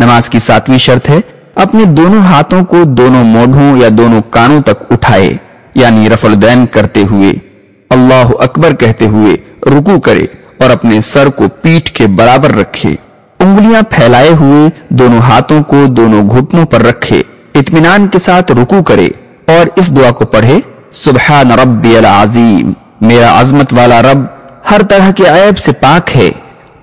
नमाज़ की सातवीं शर्त है, अपने दोनों हाथों को दोनों मोढ़ों या दोनों कानों तक उठाए, यानी रफलदैन करते हुए, अल्लाह अकबर कहते हुए रुकू करे और अपने सर को पीठ के बराबर रखे। उंगलियाँ फैलाए हुए दोनों हाथों को दोनों घुटनों पर रखे, इत्मीनान के साथ रुकू करे और इस दुआ को पढ़े सुबह रब्बी अजीम, मेरा अजमत वाला रब हर तरह के ऐब से पाक है।